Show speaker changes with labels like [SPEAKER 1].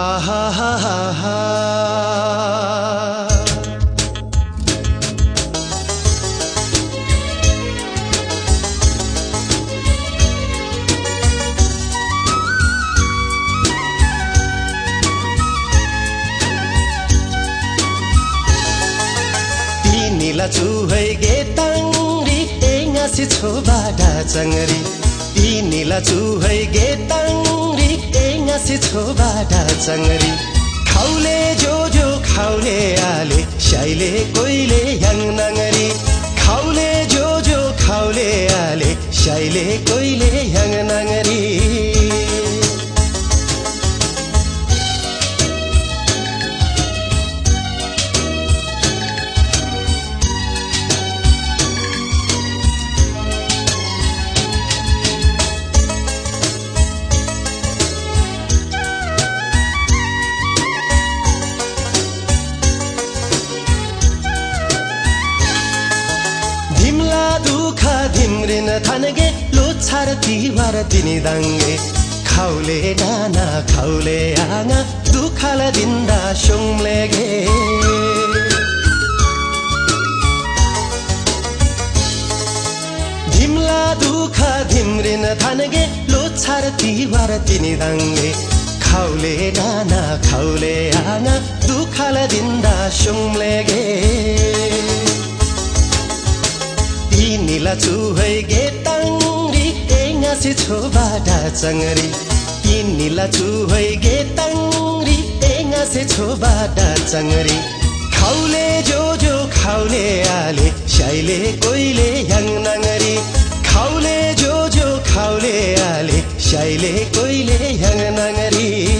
[SPEAKER 1] आहा हा हा हा तिनीला चुहै गे ताङ्री एङासी छोबाडा चङ्री तिनीला चुहै गे ताङ्री एङासी छोबाडा चङ्री खाउले जो जो खाउले आले स्याइले कोइले याङ नाङ्री खाउले जो जो खाउले आले स्याइले कोइले याङ नाङ्री दुख धिम्रिन थानगे लोछार तिहार तिनी दाङ्गे खाउले नाना खाउले आँगा दुखाला दिन्दा सुङले गे धिम्ला दुख धिम्रिन थानगे लोछार तिहार तिनी दाङ्गे खाउले नाना खाउले आँगा दुखाला दिन्दा सुङले गे ला गे गेताङ्री एङ्गासी छोबाडा चङ्गरी। किनिला गे गेताङ्री एङ्गासी छोबाडा चङ्गरी। खाउले जो जो खाउले आले स्याइले कोइले याङ नाङ्गरी। खाउले जो जो खाउले आले स्याइले कोइले याङ नाङ्गरी।